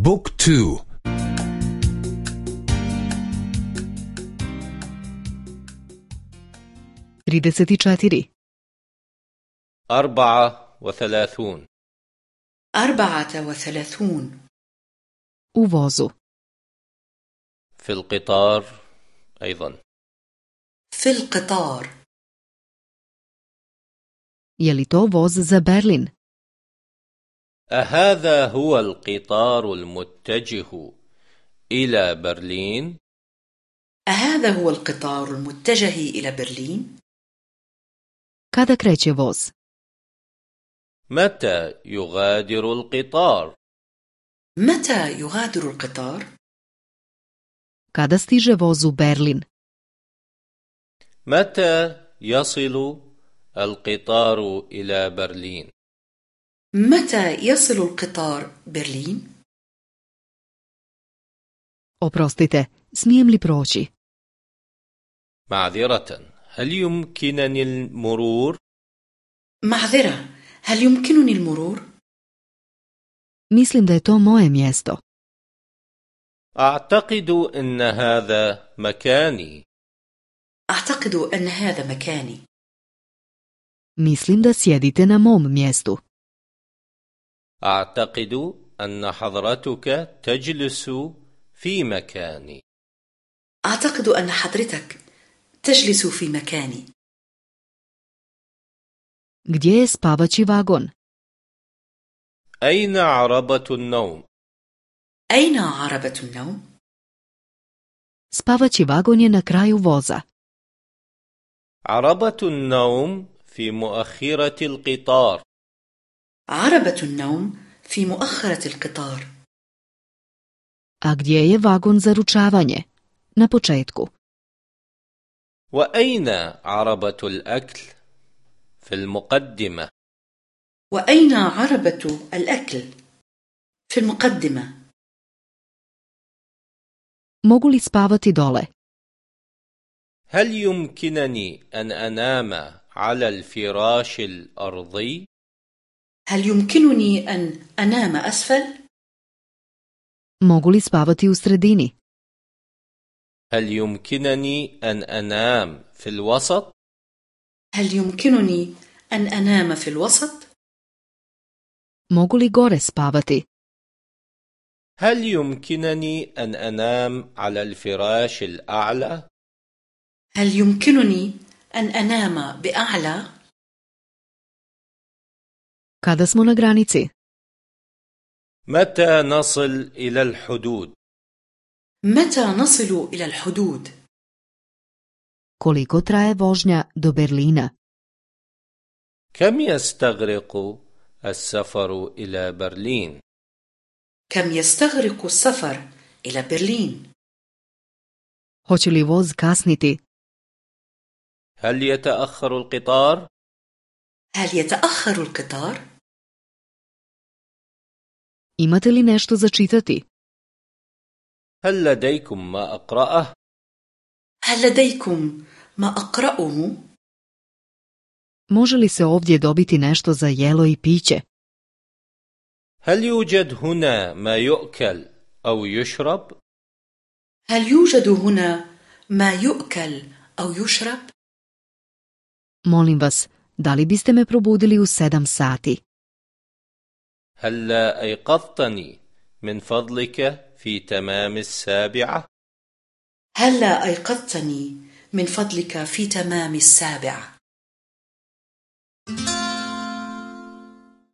بوك تو. trideset četiri أربعة وثلاثون. أربعة وثلاثون. vozu في القطار أيضا. في القطار. li to voz za Berlin أهذا هو القطار المتجه إلى برلين؟ أهذا هو القطار المتجه إلى برلين؟ kada kreće voz متى يغادر القطار؟ متى يغادر القطار؟ kada stiže voz u Berlin متى يصل القطار إلى برلين؟ متى يصل القطار برلين؟ oprostite smijem li proći معذرة هل يمكنني المرور؟ معذرة هل يمكنني المرور؟ mislim da je to moje mjesto أعتقد أن هذا مكاني أعتقد أن هذا مكاني mislim da sjedite na mom mjestu أعتقد أن حضرتك تجلس في مكاني. أعتقد أن حضرتك تجلس في مكاني. Gdje je spavaći vagon أين عربة النوم؟ أين عربة النوم؟ spavaći vagon je na kraju voza. عربة النوم في مؤخرة القطار. عربة النوم في مؤخرة القطار a gdje je vagon za ručavanje na početku وأين عربة الأكل؟ في المقدمة وأين عربة الأكل؟ في المقدمة mogu li spavati dole هل يمكنني أن أنام على الفراش الأرضي؟ هل يمكنني أن أنام أسفل؟ mogu li spavati u sredini هل يمكنني أن أنام في الوسط؟ هل يمكنني أن أنام في الوسط؟ mogu li gore spavati هل يمكنني أن أنام على الفراش الأعلى؟ هل يمكنني أن أنام بأعلى؟ Kada smo na granici متى نصل إلى الحدود؟ متى نصل إلى الحدود؟ koliko traje vožnja do Berlina كم يستغرق السفر إلى برلين؟ كم يستغرق السفر إلى برلين؟ hoće li voz kasniti هل يتأخر القطار؟ هل يتأخر القطار؟ Imate li nešto za čitati هل لديكم ما أقرأه؟ هل لديكم ما أقرأه؟ može li se ovdje dobiti nešto za jelo i piće هل يوجد هنا ما يؤكل أو يشرب؟ هل يوجد هنا ما يؤكل أو يشرب؟ molim vas da li biste me probudili u sedam sati هل لا أيقظتني من فضلك في تمام السابعة؟ هلا أيقظتني من فضلك في تمام السابعة